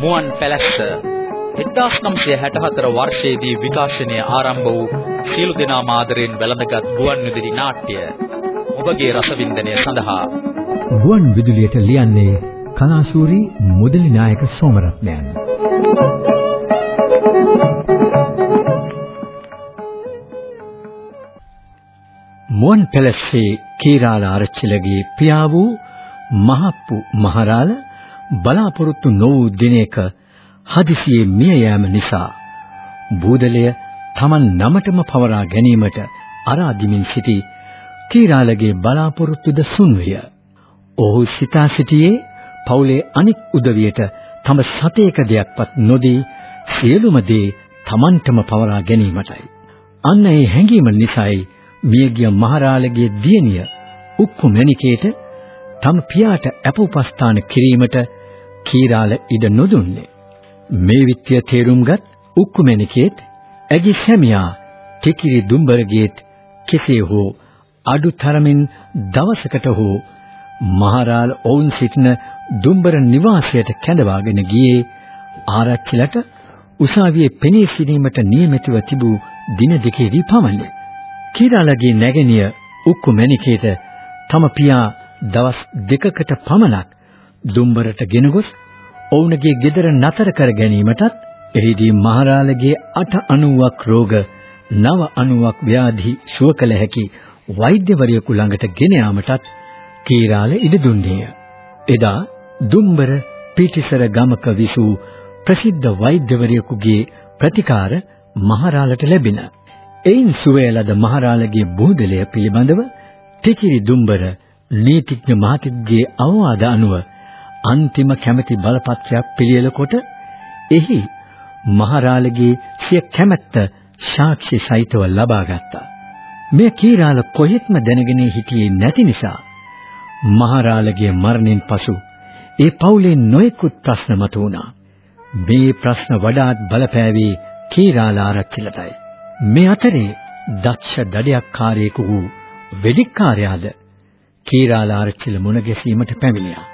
මුවන් පැලැස්ස 1964 වර්ෂයේදී විකාශනය ආරම්භ වූ සියලු දෙනා මාදරෙන් වැළඳගත් ගුවන් විදුලි නාට්‍ය ඔබගේ රසවින්දනය සඳහා. ගුවන් විදුලියට ලියන්නේ කලාශූරී මුදලි නායක සෝමරත්නයන්. මුවන් පැලස්සේ කීරාල ආරච්චිලගේ පියා වූ මහප්පු මහරාල බලාපොරොත්තු නොවූ දිනයක හදිසියේ මිය යාම නිසා බූදලය Taman නමටම පවරා ගැනීමට අරාදිමින් සිටි කීරාලගේ බලාපොරොත්තුද සුන්විය. ඔහු සිතා සිටියේ පවුලේ අනික් උදවියට තම සතේක දෙයක්වත් නොදී සියලුම දේ Tamanටම පවරා ගැනීමටයි. අන්න ඒ හැඟීම නිසායි මියගිය මහරාලගේ දියණිය උක්කු මණිකේට තම පියාට අපෝපස්ථාන කිරීමට කීරාල ඉඩ නොදුන්නේ. මේ විත්‍ය තේරුම්ගත් උක්කු මණිකේත් ඇගේ සැමියා ටිකිරි දුම්බරගේත් කෙසේ හෝ අඩුතරමින් දවසකට හෝ මහරාල ඔවුන් සිටින දුම්බර නිවාසයට කැඳවාගෙන ගියේ ආරච්චිලට උසාවියේ පෙනී සිටීමට නියමිතව තිබූ දින දෙකේදී පමණි. කීරාලගේ නැගණිය උක්කු මණිකේට තම පියා දවස් දෙකකට පමණක් දුම්බරට ගෙන ගොස් ඔවුන්ගේ ගෙදර නතර කර ගැනීමටත් එහිදී මහරාලගේ 890ක් රෝග 990ක් ව්‍යාධි සුව කළ හැකි වෛද්‍යවරයෙකු ළඟට ගෙන යාමටත් කීරාල ඉඩ දුන්නේය. එදා දුම්බර පිටිසර ගමක විසූ ප්‍රසිද්ධ වෛද්‍යවරයෙකුගේ ප්‍රතිකාර මහරාලට ලැබින. එයින් සුවය ලද මහරාලගේ බූදලය පිළිබඳව ටිකිරි දුම්බර නීතිඥ මහතිගේ අවවාද අනුව අන්තිම කැමැති බලපත්‍රයක් පිළියෙල කොට එහි මහරාලගේ සිය කැමැත්ත සාක්ෂි සහිතව ලබා ගත්තා. මෙය කීරාල කොහෙත්ම දැනගෙන හිටියේ නැති නිසා මහරාලගේ මරණයෙන් පසු ඒ පවුලේ නොයෙකුත් ප්‍රශ්න මතුවුණා. මේ ප්‍රශ්න වඩාත් බලපෑවේ කීරාල ආරච්චිලටයි. මේ අතරේ දක්ෂ දඩයක්කාරයෙකු වූ වෙදිකාර්යාද කීරාල ආරච්චිල මුණ ගැසීමට පැමිණියා.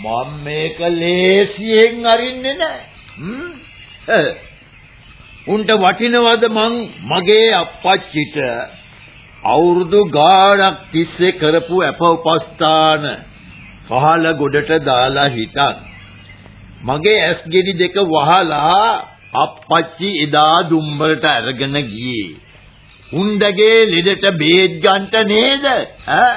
මම මේක ලේසියෙන් අරින්නේ නැහැ. උන්ට වටිනවද මං මගේ අප්පච්චිට? අවුරුදු ගාණක් තිස්සේ කරපු අප උපස්ථාන. පහළ ගොඩට දාලා හිටත් මගේ ඇස් ගෙඩි දෙක වහලා අප්පච්චි එදා දුම්බරට අරගෙන ගියේ. උණ්ඩගේ ලෙඩට බේත් ගන්නට නේද? ඈ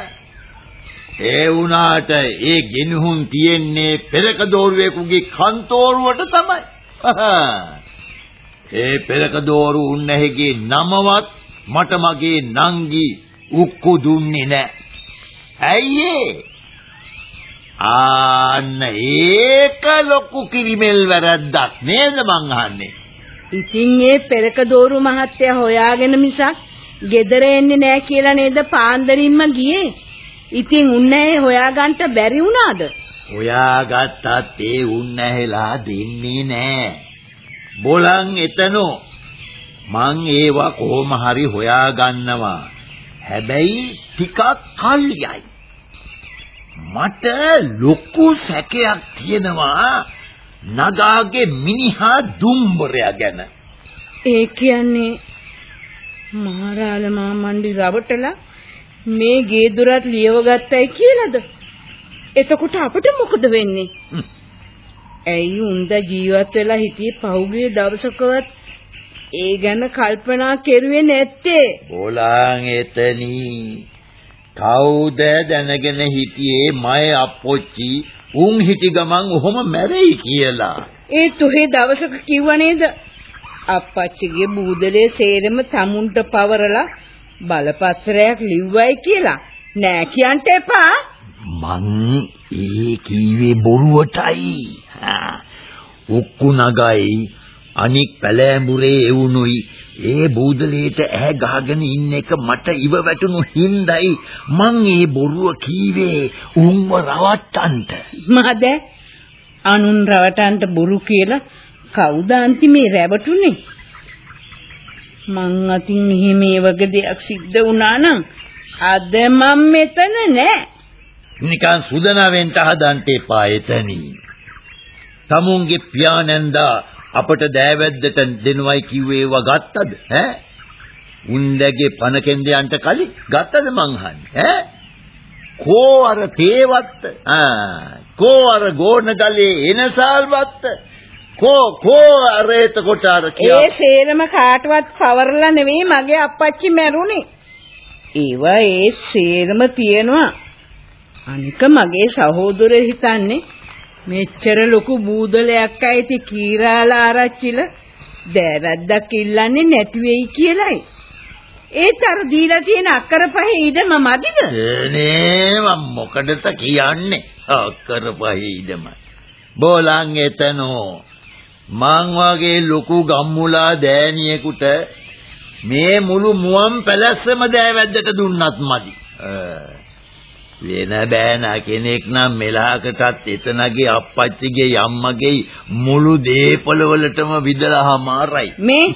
ඒ වුණාට ඒ ගෙනුහුන් තියෙන්නේ පෙරක දෝරුවෙකුගේ කන්තෝරුවට තමයි. ඒ පෙරක දෝරු උන්නැහිගේ නමවත් මට මගේ නංගි උක්කු දුන්නේ නැහැ. ඇයි ආන්න ඒක ලොකු කිරිමෙල් වැරද්දක් නේද මං අහන්නේ. ඉතින් ඒ පෙරක දෝරු මහත්තයා හොයාගෙන මිසක් ගෙදර එන්නේ නැහැ කියලා නේද පාන්දරින්ම ගියේ. ඉතින් උන්නැහේ හොයාගන්න බැරි වුණාද? හොයාගත්තත් ඒ උන්නැහෙලා දෙන්නේ නෑ. බොලන් එතනෝ මං ඒවා කොහොම හරි හොයාගන්නවා. හැබැයි ටිකක් කල්යයි. මට ලොකු සැකයක් තියෙනවා නගාගේ මිනිහා දුම්බරයා ගැන. ඒ කියන්නේ මහරාල මාමණ්ඩි රවටලා මේ ගේ දොරත් ලියව ගත්තයි කියලාද? එතකොට අපිට මොකද වෙන්නේ? ඇයි උන්ද ජීවත් වෙලා හිටියේ පහුගිය දවසකවත් ඒ ගැන කල්පනා කෙරුවේ නැත්තේ? බෝලං එතනි කවුද දැනගෙන හිටියේ මය අප්පොච්චි උන් හිටි ගමන් ඔහොම මැරෙයි කියලා. ඒ තුහේ දවසක කිව්ව නේද? අප්පච්චිගේ බූදලේ සේරම තමුන්ට පවරලා බලපත්‍රයක් ලිව්වයි කියලා නෑ කියන්න එපා. මං ඒ කීවේ බොරුවටයි. උක්කු නගයි අනික් පැලෑඹුරේ එවුනුයි ඒ බූදලේට ඇහැ ගහගෙන ඉන්න එක මට ඉව වැටුණු හින්දයි මං ඒ බොරුව කීවේ උන්ව රවට්ටන්ට. මහද අනුන් රවට්ටන්ට බොරු කියලා කවුද අන්තිමේ රැවටුනේ? මං අතින් එහෙම මේ වගේ දෙයක් සිද්ධ වුණා නම් අද මම මෙතන නෑ. නිකන් සුදනා වෙන්න හදන්න එපා එතනින්. තමුන්ගේ පියාණන්දා අපට දෑවැද්දට දෙනවයි කිව්වේ ඒවා ගත්තද ඈ? උන්දගේ පණ කෙන්දයන්ට කලින් ගත්තද මං අහන්නේ ඈ? කෝ අර තේවත්ත ආ කෝ අර ගෝණ ගලේ එනසල්වත්ත කෝ කෝ අර එතකොට අර ඒ සේරම කාටවත් පවරලා නෙවෙයි මගේ අප්පච්චි මැරුණේ. ඒවා ඒ සේරම තියෙනවා. අනික මගේ සහෝදරය හිතන්නේ මෙච්චර ලොකු බූදලයක් ඇයිති කීරාලා ආරච්චිල දෑවැද්දක් ඉල්ලන්නේ නැති වෙයි කියලයි. ඒත් අර දීලා තියෙන අක්කර පහේ ඉඩම මදිද? නේ මම මොකටද කියන්නේ? අක්කර පහේ ඉඩම. බෝලන් එතනෝ මං වගේ ලොකු ගම්මුලා දෑනියෙකුට මේ මුළු මුවන් පැලැස්සම දෑවැද්දට දුන්නත් මදි. වෙන බෑන කෙනෙක් නම් මෙලහකටත් එතනගේ අප්පච්චිගේ යම්මගේ මුළු දේපල වලටම විදලාමාරයි. මේ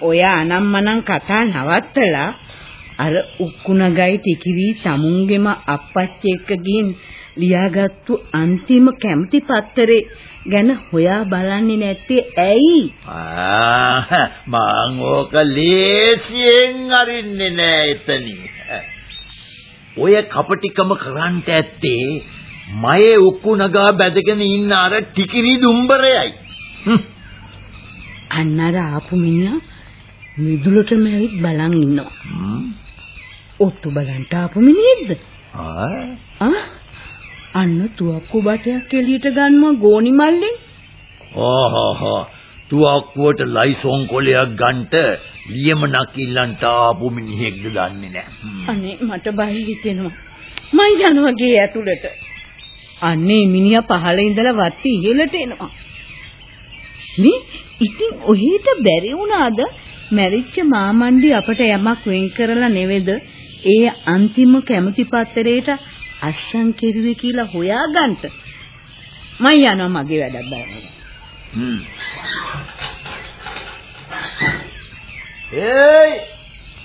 ඔය අනම්මනම් කතා නවත්තලා අර උක්කුණගයි ටිකිවි තමුන්ගෙම අප්පච්චි එක්ක ගින් ලියාගත්තු අන්තිම කැමති පත්තරේ ගැන හොයා බලන්නේ නැත්තේ ඇයි? ආ මං ඕක ලේසියෙන් අරින්නේ නෑ එතනින්. ඔය කපටිකම කරන්ට ඇත්තේ මයේ උක්කු නගා බැදගෙන ඉන්න අර ටිකිරි දුම්බරයයි. අන්න අර ආපු මිනිහා මිදුලටම ඇවිත් බලන් ඉන්නවා. ඔත්තු බලන්ට ආපු මිනිහෙක්ද? ආ අන්න තුවක්කු බටයක් එළියට ගන්නවා ගෝනි මල්ලෙන්. ඕහෝ තුවක්කුවට ලයිසොන් කොලයක් ගන්නට ලියමනක් ඉල්ලන්ට ආපු මිනිහෙක්ද දන්නේ නැහැ. අනේ මට බය හිතෙනවා. මං යනවා ගේ ඇතුළට. අන්නේ මිනිහා පහළ ඉඳලා වත්ති ඉහළට එනවා. මේ ඉතින් ඔහෙට බැරි වුණාද මැරිච්ච මාමණ්ඩි අපට යමක් වෙන් කරලා නෙවෙද ඒ අන්තිම කැමති පත්තරේට අස්සන් කෙරුවේ කියලා හොයාගන්න මම යනවා මගේ වැඩක් බලන්න. හ්ම්. ඒයි!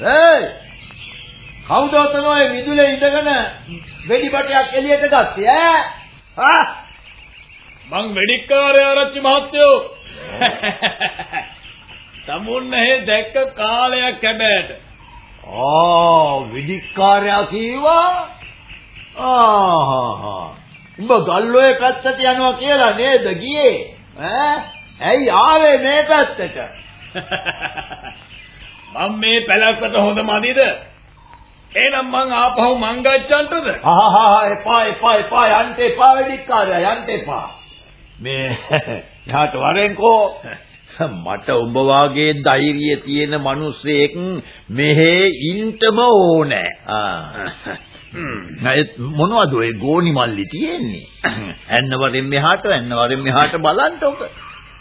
ඒයි! කවුද ඔතන ඔය මිදුලේ ඉඳගෙන වෙඩි බටයක් එළියට ගත්තේ ඈ? ආ! මං වෙඩික්කාරය ආරච්චි මහත්තයෝ. තමුන්නේ දැක්ක කාලයක් හැබෑට. ආ වෙඩික්කාරයා කීවා? ආහා. උඹ ගල්ලෝයේ පැත්තට යනවා කියලා නේද ගියේ? ඈ? ඇයි ආවේ මේ පැත්තට? මම මේ පැලැස්සට හොඳ මදිද? එහෙනම් මං ආපහු මං ගච්ඡන්ටද? ආහා එපා එපා එපා යන්න එපා වෙඩික්කාරයා යන්න එපා. මේ යාට වරෙන්කෝ මට උඹ වාගේ ධෛර්යය තියෙන මිනිස්සෙක් මෙහෙ ඉන්නම ඕනේ. ආ. මොනවද ඔය ගෝනි මල්ලි තියෙන්නේ? ඇන්න වරෙන් මෙහාට ඇන්න වරෙන් මෙහාට බලන්න ඔබ.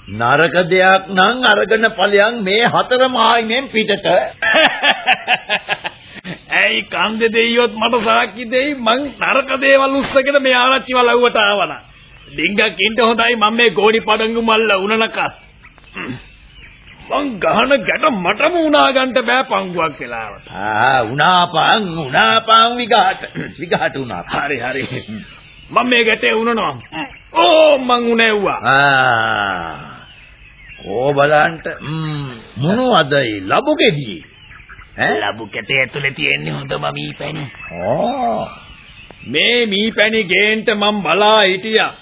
නරක දෙයක් නම් අරගෙන ඵලයන් මේ හතර මහයිනෙන් පිටට. ඇයි කන්ද දෙයියොත් මට සාක්ෂි දෙයි මං නරක දේවල් උස්සගෙන මේ ආරච්චි වලව්වට ආවනා. ඩිංගක් ඉන්න හොඳයි මම මේ ගෝණි පඩංගු මල්ල උනනක. මං ගහන ගැට මටම උනා ගන්න බෑ පංගුවක් වෙලාවට. ආ උනාපං උනාපං විගාට විගාට උනා. හරි හරි. මම මේ ගැටේ උනනවා. ඕ මං උනේව්වා. ආ ඕ බලන්න මොනවද ඒ ලබු ගෙඩියේ? ඈ ලබු කැටේ ඇතුලේ තියෙන්නේ හොඳම මීපැණි. ඕ මේ මීපැණි ගේන්න මම බලා හිටියා.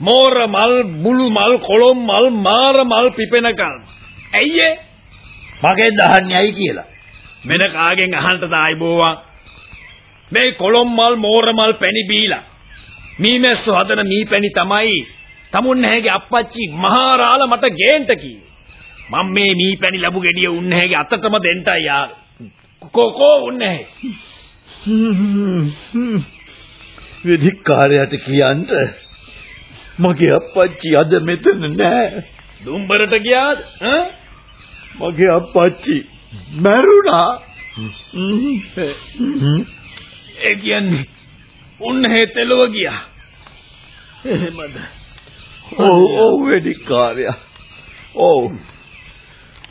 මෝර මල්, බුළු මල්, කොළොම් මල්, මාර මල් පිපෙනකල්. ඇයි ඒ? මගෙන් දහන්නේ ඇයි කියලා. මෙන කාගෙන් අහන්නද ආයිබෝවා? මේ කොළොම් මල්, මෝර මල් පැණි බීලා. මීමැස්සු හදන මීපැණි තමයි තමුන් නැහැගේ අප්පච්චි මහාරාල මට ගේන්න කිව්වේ. මම මේ මීපැණි ලැබු ගෙඩිය උන්නෑගේ අතටම දෙන්නයි යාර. කොකෝ උන්නේ වෙදිකාරයට කියන්න මගේ අප්පච්චි අද මෙතන නෑ. දුම්බරට ගියාද? මගේ අප්පච්චි මැරුණා. ඒ කියන්නේ උන්නේ තෙලව ගියා. එහෙමද? ඔව් ඔව් වෙදිකාරයා. ඔව්.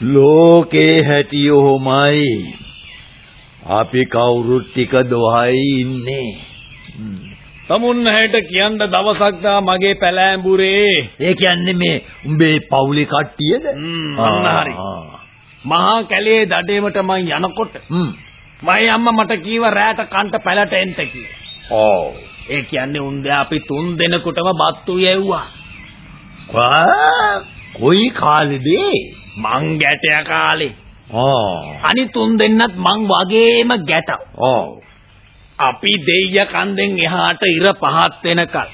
ලෝකේ හැටියෝමයි. අපි කවුරුත් ටික දොහයි ඉන්නේ. තමුන් හැට කියන්න දවසක් දා මගේ පැලෑඹුරේ ඒ කියන්නේ මේ උඹේ පවුලේ කට්ටියද? අන්න හරි. මහා කැලේ දඩේමට මං යනකොට. මගේ අම්මා මට කීව රැට කන්ට පැලට එන්න කියලා. ඔව්. ඒ කියන්නේ උන්ද අපි තුන් දෙනෙකුටම බත්තු යැව්වා. කොයි කාලෙද? මං ගැටය කාලේ. ආ. අනිත් තුන් දෙන්නත් මං වගේම ගැට. ඔව්. අපි දෙయ్య කන්දෙන් එහාට ඉර පහත් වෙනකල්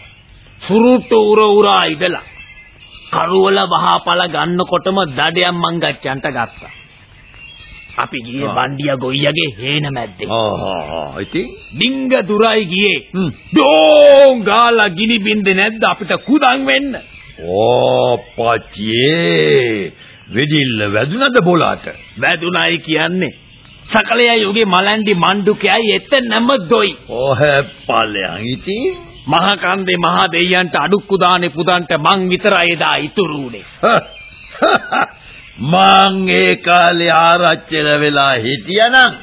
සුරුට්ට උර උරා ඉදලා කරුවල වහපල ගන්නකොටම දඩයන් මං ගච්ඡන්ට ගත්තා. අපි ගියේ. බණ්ඩියා ගොයියගේ හේන මැද්දේ. ආ. ඉතින් ඩිංග දුරයි ගියේ. ඩෝං ගාලා ගිනි බින්දේ නැද්ද අපිට කුදන් වෙන්න? ඕ පච්චියේ වෙදිල්ල වැදුනද බොලාට? වැදුනයි කියන්නේ. සකලයා යෝගේ මලන්ඩි මණ්ඩුකයයි එතනම දොයි. ඔහෙ පල්ලයන් ඉතින් මහා කන්දේ මහා දෙයියන්ට අඩුක්කු දානේ පුදන්ට මං විතරයි එදා ඉතුරු උනේ. මං ඒ කාලේ ආරච්චිල වෙලා හිටියනම්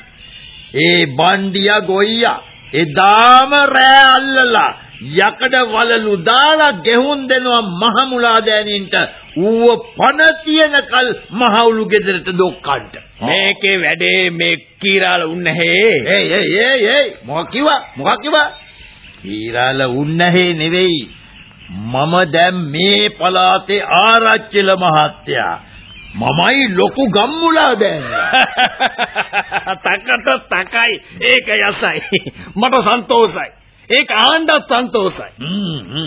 ඒ බණ්ඩියා ගොයියා එදාම රෑ අල්ලලා යකඩ වලලු දාලා ගෙහුම් දෙනවා මහමුලා දෑනින්ට. ඌව පණ තියනකල් මහවුලු ගෙදරට දොක්කන්ට. මේකේ වැඩේ මේ කීරාල උන්නහේ. ඒයි ඒයි ඒයි ඒයි මොකක් කිව්වා? මොකක් කිව්වා? කීරාල උන්නහේ නෙවෙයි. මම දැන් මේ පලාතේ ආරච්චිල මහත්තයා. මමයි ලොකු ගම්මුලා දැන් තකට තකයි. ඒක යසයි. මට සන්තෝසයි. ඒක ආණ්ඩත් සන්තෝසයි.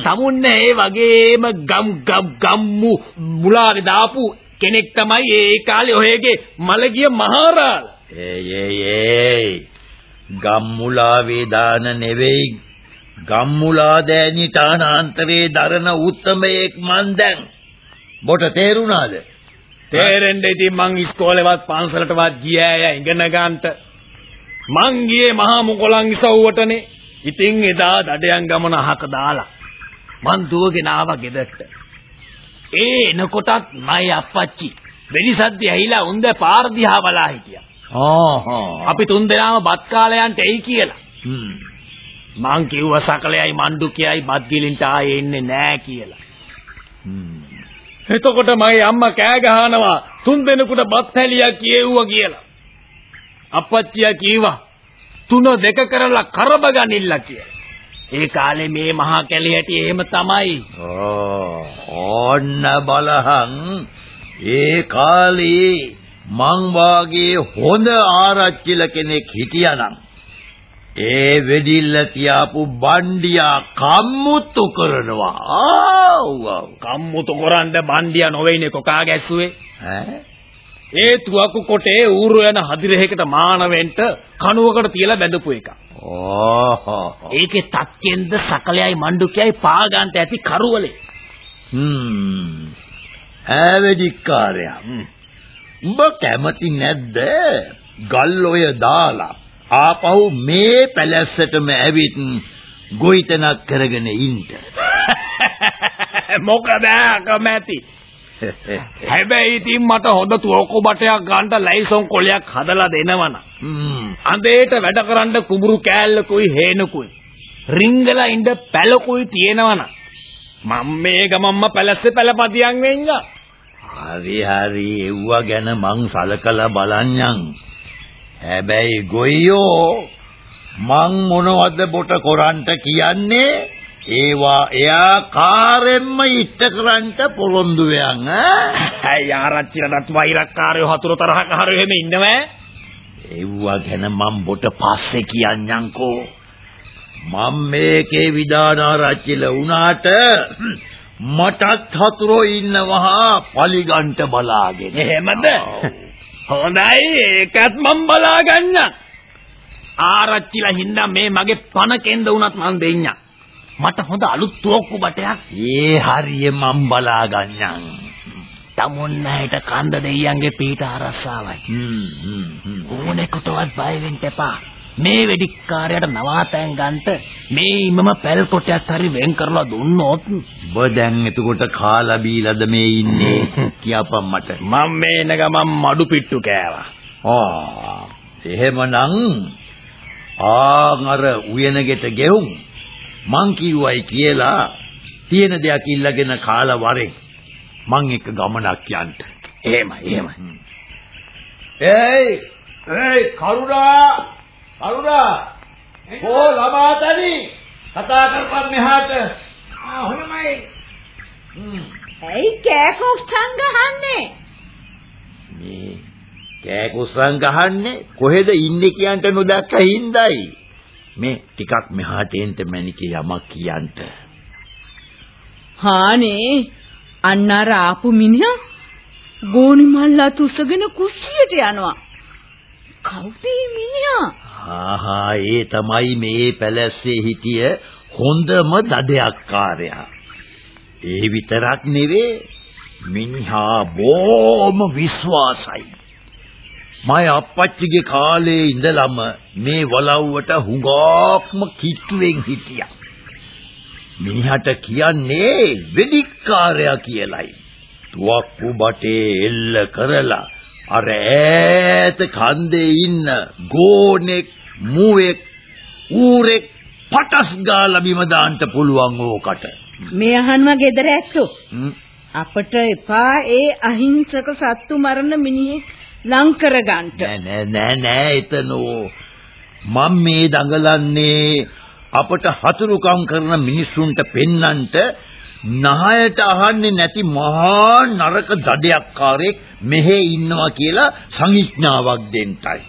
සමුන්නේ ඒ වගේම ගම් ගම් ගම්මු මුලාවේ දාපු කෙනෙක් තමයි ඒ කාලේ ඔයගේ මලගිය මහරාල. ඒයි ඒයි ඒයි ගම්මුලා වේදාන නෙවෙයි ගම්මුලා දෑනි තානාන්තරේ දරන උත්තමයෙක් මන් දැන් බොට තේරුණාද තේරෙන්න ඉතින් මං ඉස්කෝලේවත් පන්සලටවත් ගියා ය ඉගෙන ගන්නට. මං ගියේ මහා මුගලන් ඉසව්වටනේ. ඉතින් එදා දඩයන් ගමන අහක දාලා මං දුවගෙන ආවා ගෙදරට. ඒ එනකොටත් මයි අප්පච්චි වෙලිසද්ද ඇහිලා උන්ද පාර දිහා බලා හිටියා. ආහා අපි තුන් දෙනාම බත් කාලයන්ට එයි කියලා. හ්ම් මං කිව්වා සකලයයි මණ්ඩු කියයි බත් ගිලින්ට ආයේ එන්නේ නෑ කියලා. හ්ම් එතකොට මගේ අම්මා කෑ ගහනවා තුන් දෙනෙකුට බත් හැලියක් කියෙව්වා කියලා. අප්පච්චියා කීවා තුන දෙක කරලා කරබ ගනින්න කියලා. ඒ කාලේ මේ මහා කැලේ හැටි එහෙම තමයි. ඕන්න බලහන් ඒ කාලේ මං වාගේ හොඳ ආරච්චිල කෙනෙක් හිටියානම් ඒ වෙදිල්ල තියාපු බණ්ඩියා කම්මුතු කරනවා ආව් කම්මුතු කරන්න බණ්ඩියා නොවේනේ කොකා ගැස්සුවේ. ඈ ඒ තුවක්කු කොටේ ඌරු යන හදිරෙහිකට මානවෙන්ට කණුවකට තියලා බැඳපු එක. ඕහෝ ඒකේ තත්කෙන්ද සකලයයි මණ්ඩුකයයි පාගන්ට ඇති කරුවලේ. හ්ම් ඈවෙදිකාරයා උඹ කැමති නැද්ද ගල් ඔය දාලා ආපහු මේ පැලැස්සටම ඇවිත් ගොවිතැනක් කරගෙන ඉන්න මොකද කැමැති? හැබැයි ඉතින් මට හොඳ තුවක්කු බටයක් ගන්න ලයිසන් කොලයක් හදලා දෙනවනම්. අඳේට වැඩ කරන්න කුඹුරු කෑල්ලකුයි හේනකුයි. රිංගලා ඉඳ පැලකුයි තියෙනවනම්. මම මේ ගමම්ම පැලස්සේ පැලපතියන් වෙන්න හරි හරි. එව්ව ගැන මං සලකලා බලන්නම්. හැබැයි ගොයියෝ මං මොනවද බොට කොරන්ට කියන්නේ ඒවා එයා කාරෙන්ම ඉෂ්ට කරන්ට පොරොන්දු වෙයන් ඈ? ඇයි ආරච්චිලටත් වෛරක්කාරයෝ හතුරු තරහකාරයෝ එහෙම ඉන්නවෑ එව්ව ගැන මං බොට පස්සේ කියන්නම්කෝ. මම මේකේ විදානාරච්චිල වුණාට මටත් හතුරෝ ඉන්නවා පලිගන්ට බලාගෙන. එහෙමද? හොඳයි ඒකත් මම බලා ගන්න ආරච්චිලා හින්දා මේ මගේ පණ කෙන්ද වුණත් මං දෙන්න මට හොඳ අලුත් තුවක්කු බටයක්. ඒ හරිය මම බලා ගන්නම් තමුන්නයිට කන්ද දෙයියන්ගේ පීඨ ආරස්සාවයි. හ්ම් හ්ම් ඕනෙකටවත් බය වෙන්න එපා. මේ වෙඩික්කාරයට නවාතැන් ගන්නට මේ ඉමම පැල් කොටයක් හරි වෙන් කරලා දුන්නොත් ඔබ දැන් එතකොට කාලා බීලාද මේ ඉන්නේ? කියපන් මට. මම මේ එන ගමන් මඩු පිට්ටු කෑවා. ආ එහෙමනම් ආන් අර උයනගෙට ගෙවුම් මං කිව්වයි කියලා තියෙන දෙයක් ඉල්ලගෙන කාලා වරෙන් මං එක ගමනක් යන්න. එහෙමයි එහෙමයි. ඒයි ඒයි කරුණා කරුණා ඕ ළමා තනි කතා කරපන් මෙහාට. ආ හොනමයි. ඇයි කෑකෝ සංගහන්නේ? මේ කෑකුස්සන් ගහන්නේ කොහෙද ඉන්නේ කියන්ට නොදැක්ක හින්දායි. මේ ටිකක් මෙහාට එන්න මැනිකේ යමක් කියන්න. හානේ අන්න අර ආපු මිනිහා ගෝනි මල්ලා තුසගෙන කුස්සියට යනවා. කවුද මිනිහා? ආහා ඒ තමයි මේ පැලැස්සේ හිටිය හොඳම දඩයක්කාරයා. ඒ විතරක් නෙවේ මිනිහා බොහොම විශ්වාසයි. මයි අප්පච්චිගේ කාලේ ඉඳලම මේ වලව්වට හුඟක්ම කිට්ටුවෙන් හිටියා. මිනිහට කියන්නේ වෙදිකාරයා කියලයි. තුවක්කු බටේ එල්ල කරලා අර ඈත කන්දේ ඉන්න ගෝනෙක් මුවෙක් ඌරෙක් පටස් ගාලා බිම දාන්න පුළුවන් ඕකට. මේ අහන්වා ගෙදර ඇත්තෝ. අපට එපා ඒ අහිංසක සත්තු මරණ මිනිහෙක් ලං කරගන්න. නෑ නෑ නෑ නෑ එතනෝ මම මේ දඟලන්නේ අපට හතුරුකම් කරන මිනිස්සුන්ට පෙන්නන්ට නහයට අහන්නේ නැති මහා නරක දඩයක්කාරයෙක් මෙහෙ ඉන්නවා කියලා සංඥාවක් දෙන්නයි.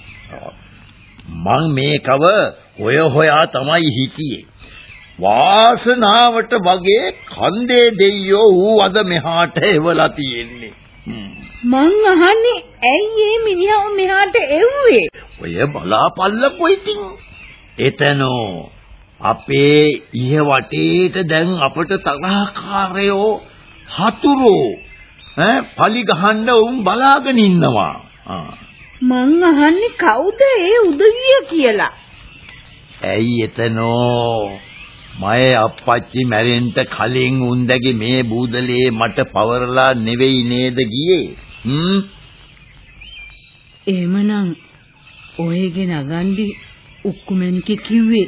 මං මේකව හොය හොයා තමයි හිටියේ. වාසනාවට වගේ කන්දේ දෙයියෝ ඌ අද මෙහාට එවලා තියෙන්නේ. මං අහන්නේ ඇයි මේ මිනිහව මෙහාට එව්වේ? ඔය බලාපල්ලකෝ ඉතින්. එතනෝ අපේ ඉහ වටේට දැන් අපට තරහකාරයෝ හතුරෝ ඈ පලි ගහන්න උන් බලාගෙන ඉන්නවා. මං අහන්නේ කවුද ඒ උදවිය කියලා? ඇයි එතනෝ මය අප්පච්චි මැරෙන්න කලින් උන්දගේ මේ බූදලේ මට පවරලා නෙවෙයි නේද ගියේ හ්ම්? එහෙමනම් ඔයගේ නගන්දි උක්කුමැණික කිව්වේ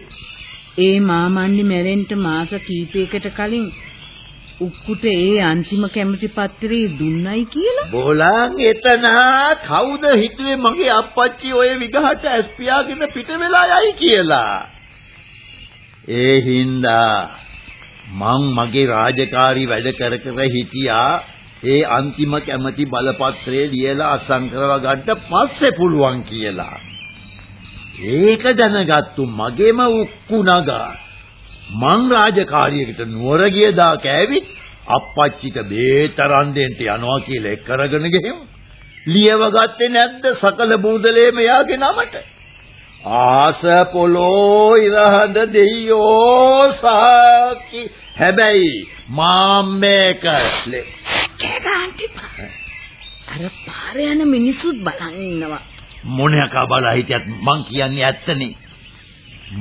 ඒ මාමන්ඩි මැරෙන්න මාස කීපයකට කලින් උක්කුට ඒ අන්තිම කැමති පත්‍රය දුන්නයි කියලා? බෝලං එතන කවුද හිතුවේ මගේ අප්පච්චි ඔය විගහට ඇස් පියාගෙන පිට වෙලා යයි කියලා? ඒ හින්දා මං මගේ රාජකාරී වැඩ කර කර හිටියා ඒ අන්තිම කැමැති බලපත්‍රය ලියලා අසං කරව ගන්න පස්සේ පුළුවන් කියලා. ඒක දැනගත්තු මගේම උක්කු නගා මං රාජකාරියකට නුවර ගියදා කෑවිත් අප්පච්චිට බේතරන් දෙන්න යනවා කියලා එක් කරගෙන ගෙහෙමු. ලියව ගත්තේ නැද්ද සකල බූදලේම යාගේ නමට? ආස පොලෝ ඉරහඳ දෙයියෝ සාකි හැබැයි මාම්මේක අර පාර යන මිනිස්සුත් බලන් ඉන්නවා මොණයක බලා හිටියත් මං කියන්නේ ඇත්තනේ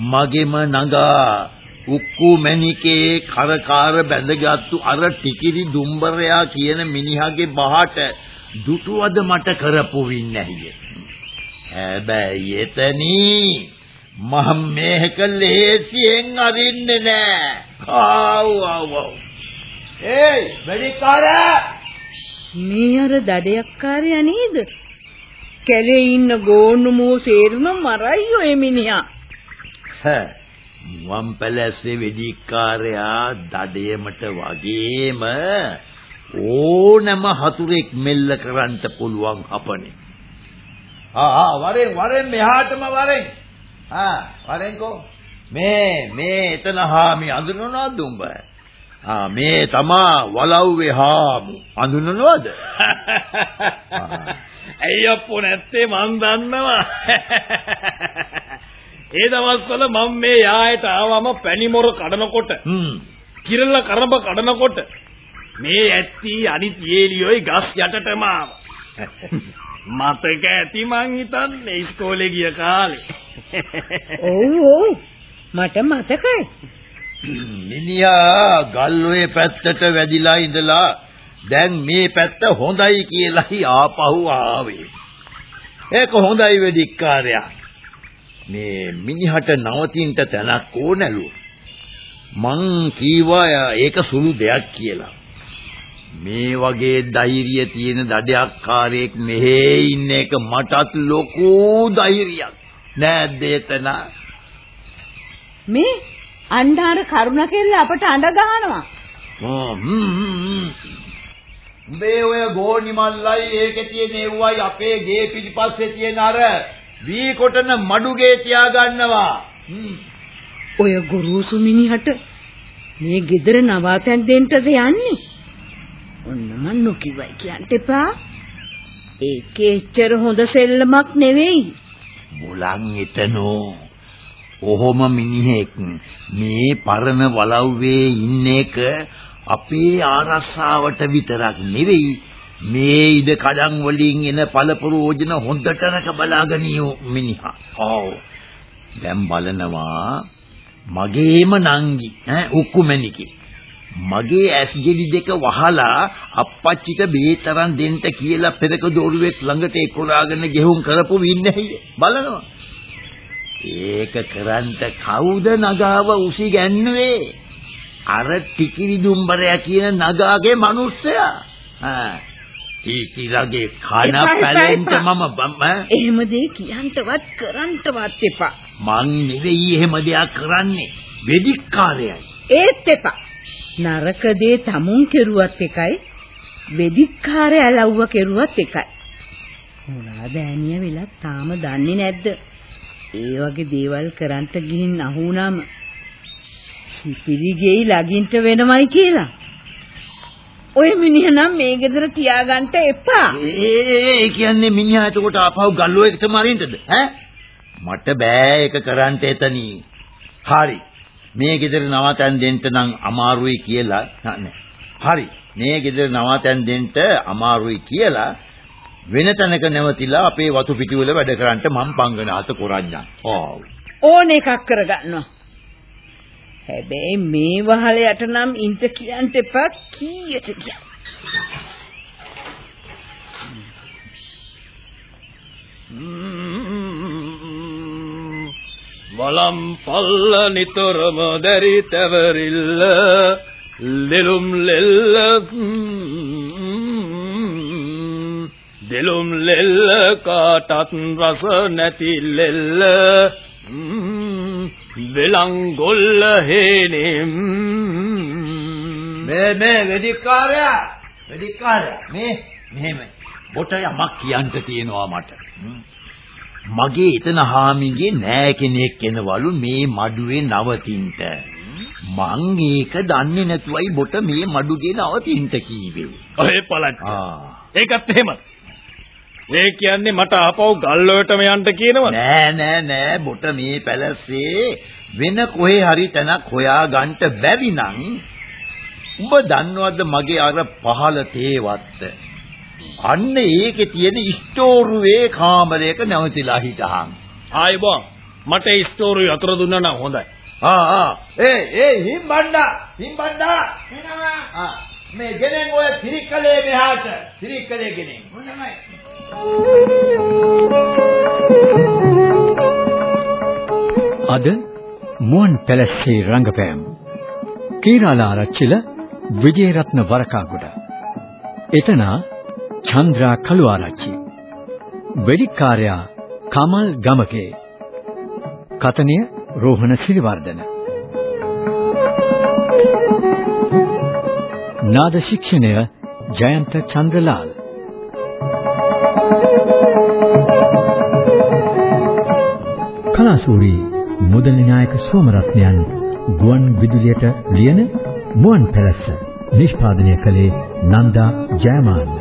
මගේම නගා උක්කු මැණිකේ කරකාර බැඳගත්තු අර ටිකිරි දුම්බරයා කියන මිනිහාගේ බහට දුටුවද මට කරපු වින්නැහිය හැබැයි එතනි මම මේක ලේසියෙන් අරින්නේ නෑ. ආව් ආව් ආව්. ඒයි වෙඩිකාරයා මේ අර දඩයක්කාරයා නේද? කැලේ ඉන්න ගෝන්නු මෝ සේරම මරයි ඔය මිනිහා. හ්ම් වම් පැලැස්සේ වෙඩිකාරයා දඩයමට වගේම ඕනම හතුරෙක් මෙල්ල කරන්න පුළුවන් අපනේ. ආ ආ වරෙන් වරෙන් මෙහාටම වරෙන්. ආ වරෙන්කෝ. මේ මේ එතන හාමි අඳුනනවද උඹ? ආ මේ තමා වලව්වේ හාමු අඳුනනවද? ඇයි අප්පෝ නැත්තේ මං දන්නවා. ඒ දවස්වල මම මේ යායට ආවම පැණිමොර කඩනකොට හ්ම් කිරල්ල කරඹ කඩනකොට මේ ඇත්ති අනිත් යේලියෝයි ගස් යටටම ආවා. මතක ඇති මං හිතන්නේ ඉස්කෝලේ ගිය කාලේ. ඔව් ඔව් මට මතකයි. මිනිහා ගල්ඔයේ පැත්තට වැදිලා ඉඳලා දැන් මේ පැත්ත හොඳයි කියලායි ආපහු ආවේ. ඒක හොඳයි වෙදිකාරයා. මේ මිනිහට නවතින්න තැනක් ඕනලු. මං කීවා ඒක සුළු දෙයක් කියලා. මේ වගේ ධෛර්යය තියෙන දඩයක්කාරයෙක් මෙහෙ ඉන්න එක මටත් ලොකු ධෛර්යයක්. නෑද එතන? මේ අණ්ඩාර කරුණ කෙල්ල අපට අඬ ගහනවා. උඹේ ඔය ගෝණි මල්ලයි ඒකේ තියෙන එව්වයි අපේ ගේ පිටිපස්සේ තියෙන අර වී කොටන මඩුගේ තියාගන්නවා. ඔය ගුරුසු මිනිහට මේ ගෙදර නවාතැන් දෙන්නද යන්නේ? ඔන්න මන් නොකිවයි කියන්න එපා. ඒකේ එච්චර හොඳ සෙල්ලමක් නෙවෙයි. මුලන් එතනෝ. ඔහොම මිනිහෙක් මේ පරණ වලව්වේ ඉන්න එක අපේ ආරස්සාවට විතරක් නෙවෙයි මේ ඉඩ කඩන් වලින් එන පළපුරෝජන හොඳට රක බලාගනියු මිනිහා. ඔව්. දැන් බලනවා මගේම නංගි ඈ උක්කුමැණිකේ මගේ ඇස් ගෙඩි දෙක වහලා අප්පච්චිට බේතරන් දෙන්න කියලා පෙරක දොරුවෙක් ළඟට එක්කලාගෙන ගෙහුම් කරපු වින්නැහි බලනවා ඒක කරන්ට කවුද නගාව උසි ගැන්නුවේ? අර ටිකිරි දුම්බරයා කියන නගාගේ මිනිස්සයා. ආ ටිකිරගේ කන පැලෙන්න මම බම්ම එහෙම දෙයක් කියන්නවත් කරන්නවත් එපා. මං නෙවෙයි එහෙම දෙයක් කරන්නේ. වෙදිකාරයයි. ඒත් එපා. නරක දේ tamun කෙරුවත් එකයි වෙදිකාරය ඇලව්ව කෙරුවත් එකයි. මොනවාද ඈනිය වෙලා තාම දන්නේ නැද්ද ඒ වගේ දේවල් කරන්ට ගිහින් අහුණාම සිපිරිගෙයි ළඟින්ට වෙනමයි කියලා. ඔය මිනිහ නම් මේ ගෙදර තියාගන්න එපා. ඒ ඒ කියන්නේ මිනිහා එතකොට ආපහු ගල්ලෝ එකට මරින්නද ඈ? මට බෑ ඒක කරන්න එතනි. හරි. මේ ගෙදර නවතන් දෙන්න නම් අමාරුයි කියලා නෑ. හරි. මේ ගෙදර නවතන් දෙන්න අමාරුයි කියලා වෙන තැනක නැවතිලා අපේ වතු පිටිවල වැඩ කරන්න මම පංගන අත කොරන්නම්. ඔව්. ඕන එකක් කරගන්නවා. හැබැයි මේ වහලයට නම් ඉන්ට කියන්න එපා කීයට කියන්න. වලම් පල්ල නිතරම දැරි තැවරිල්ල ලෙලුම් ලෙල්ල දෙලුම් ලෙල්ල කාටත් රස නැති ලෙල්ල. වෙලංගොල්ල හේනෙම්. මේ මේ වෙදිකාරයා වෙදිකාරයා මේ මෙහෙම. බොට යමක් කියන්න තියෙනවා මට. මගේ එතන හාමිගේ නෑ කෙනෙක් එනවලු මේ මඩුවේ නවතින්ට. මං ඒක දන්නේ නැතුවයි බොට මේ මඩුගේ නවතින්ට කීවේ. ඔය පලච්ච ඒකත් එහෙම ඒ කියන්නේ මට ආපහු ගල් වලටම යන්න කියනවද? නෑ නෑ නෑ. බොට මේ පැලස්සේ වෙන කොහේ හරි තැනක් හොයා ගන්නට බැරි නම් උඹ දන්නවද මගේ අර පහල තේවත්ත? අන්න ඒකේ තියෙන ස්ටෝරුවේ කාමරයක නැවතිලා හිටහන්. ආයි බං මට ස්ටෝරුවේ අතර දුන්නා නම් හොඳයි. ආ ආ. ඒ ඒ හිම්බණ්ඩා හිම්බණ්ඩා. එනවා ආ මේ ගෙනෙන් ඔය තිරිකලේ මෙහාට තිරිකලේ ගෙනෙන් මොනමයි අද මුවන් පැලස්සේ රංගපෑම්. කීරාලාරච්චිල විජේරත්න වරකාගොඩ. එතන චන්ද්‍රා කළුආරච්චි. වෙදිකාර්යා කමල් ගමකේ කතනය රෝහණ සිරිවර්ධන. නාද ශික්ෂණය ජයන්ත චන්ද්‍රලාල්. කලාසූරි මුදලි නායක සෝමරත්නයන් ගුවන් විදුලියට ලියන මුවන් පැලස්ස නිෂ්පාදනය කළේ නන්දා ජයමාන්න